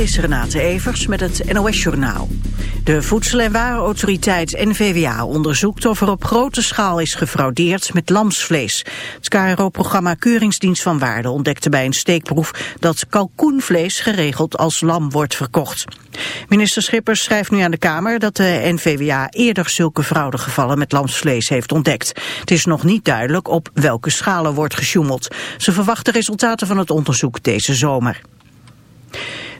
is Renate Evers met het NOS Journaal. De Voedsel- en Warenautoriteit NVWA onderzoekt of er op grote schaal is gefraudeerd met lamsvlees. Het KRO-programma Keuringsdienst van Waarde ontdekte bij een steekproef dat kalkoenvlees geregeld als lam wordt verkocht. Minister Schippers schrijft nu aan de Kamer dat de NVWA eerder zulke fraudegevallen met lamsvlees heeft ontdekt. Het is nog niet duidelijk op welke schalen wordt gesjoemeld. Ze verwachten resultaten van het onderzoek deze zomer.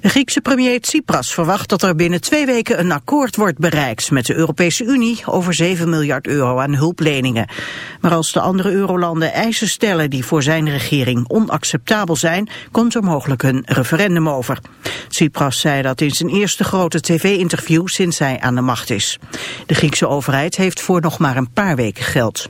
De Griekse premier Tsipras verwacht dat er binnen twee weken een akkoord wordt bereikt met de Europese Unie over 7 miljard euro aan hulpleningen. Maar als de andere eurolanden eisen stellen die voor zijn regering onacceptabel zijn, komt er mogelijk een referendum over. Tsipras zei dat in zijn eerste grote tv-interview sinds hij aan de macht is. De Griekse overheid heeft voor nog maar een paar weken geld.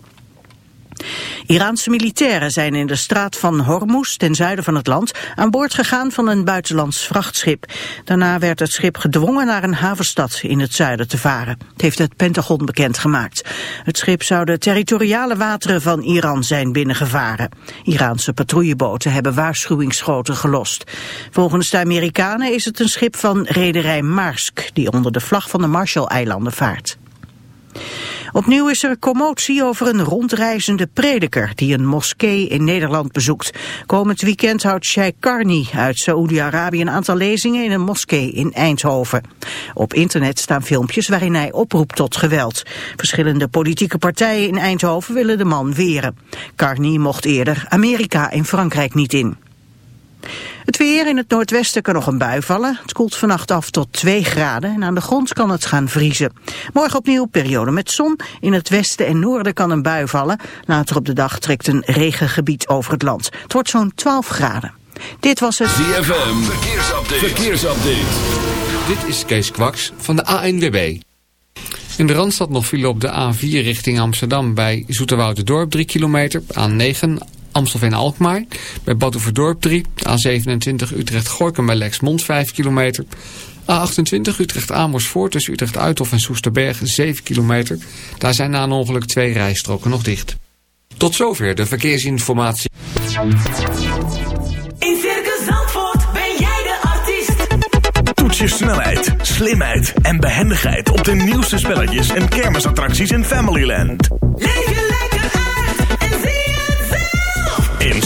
Iraanse militairen zijn in de straat van Hormuz, ten zuiden van het land, aan boord gegaan van een buitenlands vrachtschip. Daarna werd het schip gedwongen naar een havenstad in het zuiden te varen. Het heeft het Pentagon bekendgemaakt. Het schip zou de territoriale wateren van Iran zijn binnengevaren. Iraanse patrouilleboten hebben waarschuwingsschoten gelost. Volgens de Amerikanen is het een schip van rederij Maersk, die onder de vlag van de Marshall-eilanden vaart. Opnieuw is er commotie over een rondreizende prediker die een moskee in Nederland bezoekt. Komend weekend houdt Sheikh Karni uit Saoedi-Arabië een aantal lezingen in een moskee in Eindhoven. Op internet staan filmpjes waarin hij oproept tot geweld. Verschillende politieke partijen in Eindhoven willen de man weren. Karni mocht eerder Amerika en Frankrijk niet in. Het weer in het noordwesten kan nog een bui vallen. Het koelt vannacht af tot 2 graden en aan de grond kan het gaan vriezen. Morgen opnieuw periode met zon. In het westen en noorden kan een bui vallen. Later op de dag trekt een regengebied over het land. Het wordt zo'n 12 graden. Dit was het... ZFM, verkeersupdate. verkeersupdate. Dit is Kees Kwaks van de ANWB. In de Randstad nog file op de A4 richting Amsterdam bij Dorp 3 kilometer. A9 Amstelveen-Alkmaar. Bij Badhoevedorp 3. A27 Utrecht-Gorkum bij Lexmond 5 kilometer. A28 Utrecht-Amersfoort tussen Utrecht-Uithof en Soesterberg 7 kilometer. Daar zijn na een ongeluk twee rijstroken nog dicht. Tot zover de verkeersinformatie. In Circus Zandvoort ben jij de artiest. Toets je snelheid, slimheid en behendigheid op de nieuwste spelletjes en kermisattracties in Familyland.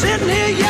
sitting here. yeah.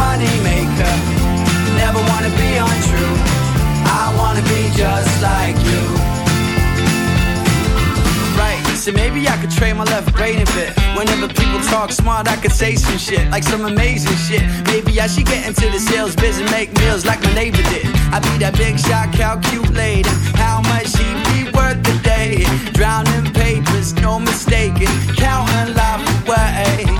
money maker, never wanna be untrue. I wanna be just like you. Right, so maybe I could trade my left brain a bit. Whenever people talk smart, I could say some shit, like some amazing shit. Maybe I should get into the sales biz and make meals like my neighbor did. I'd be that big shot, calculating how much he'd be worth a day. Drowning papers, no mistaking, counting life away.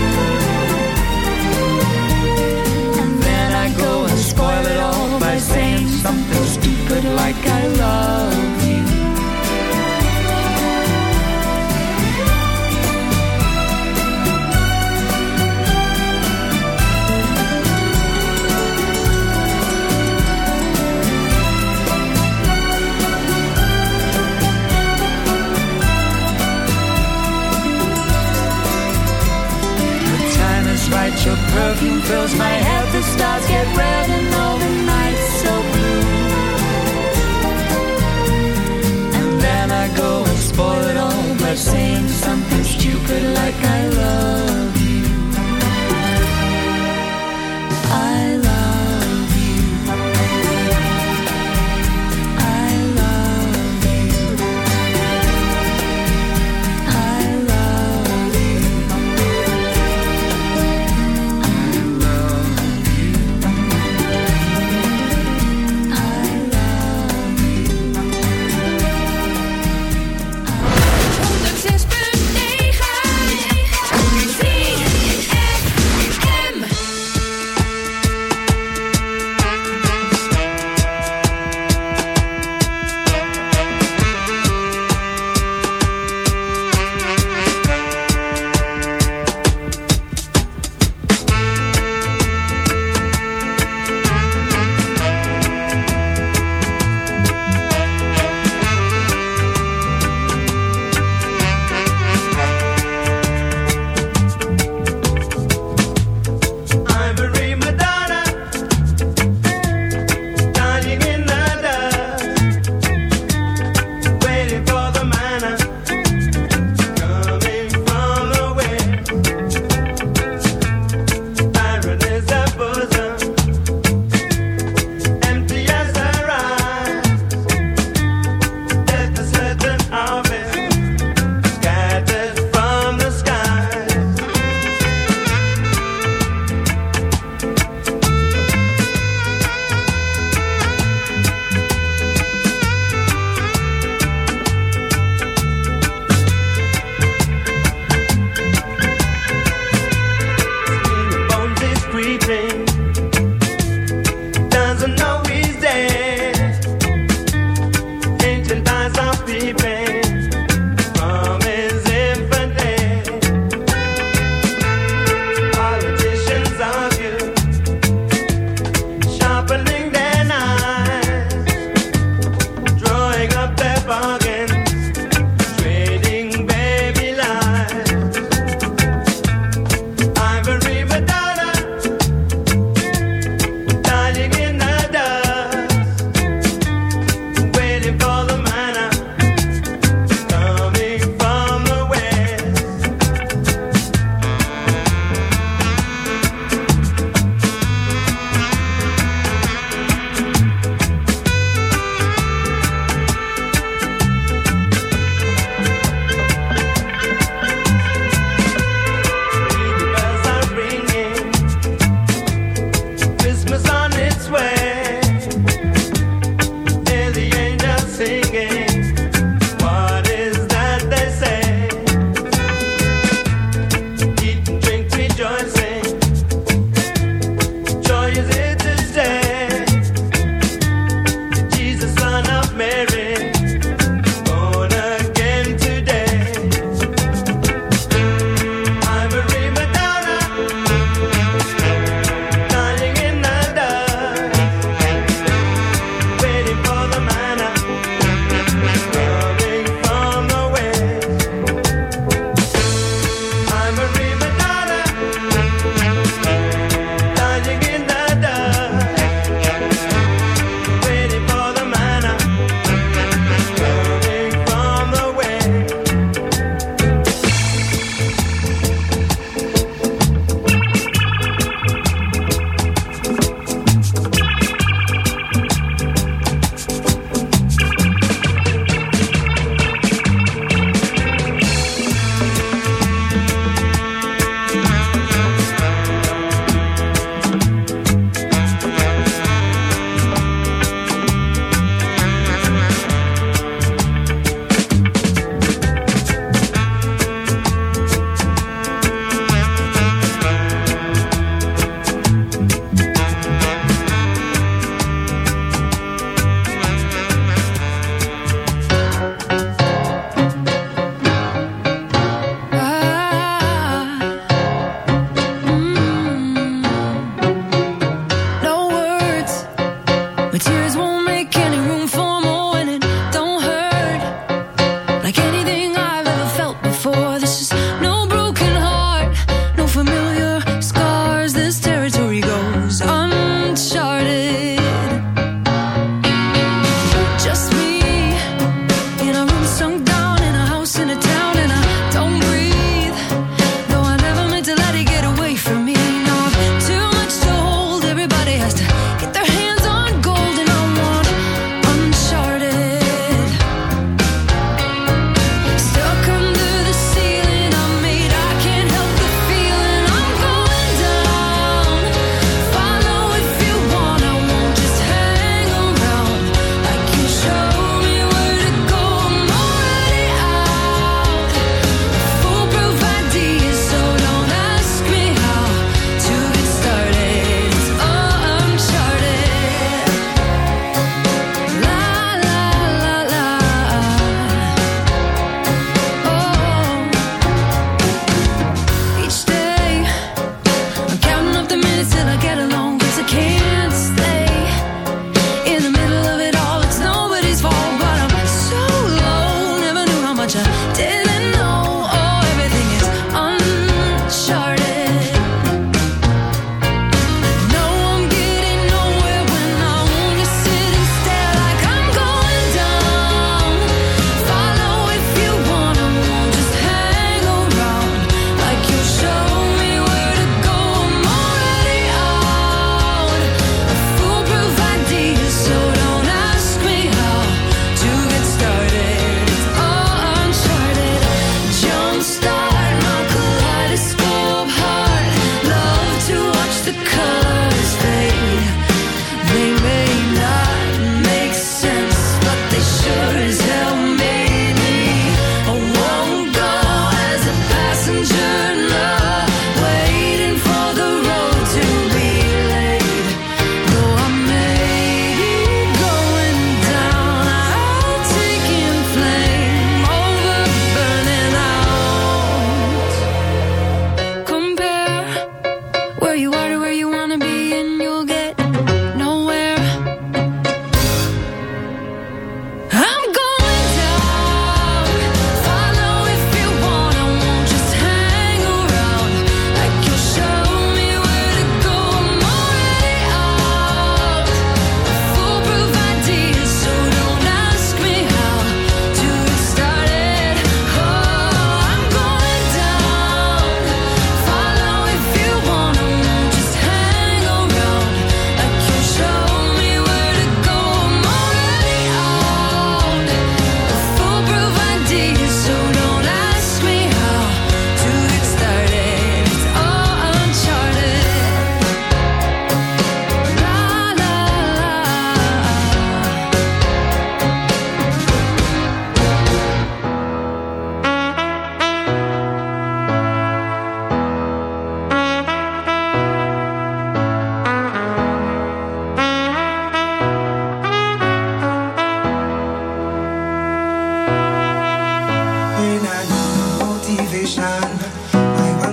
something stupid like I love you. The time is right, your perfume fills my head, the stars get red and all the night like I love.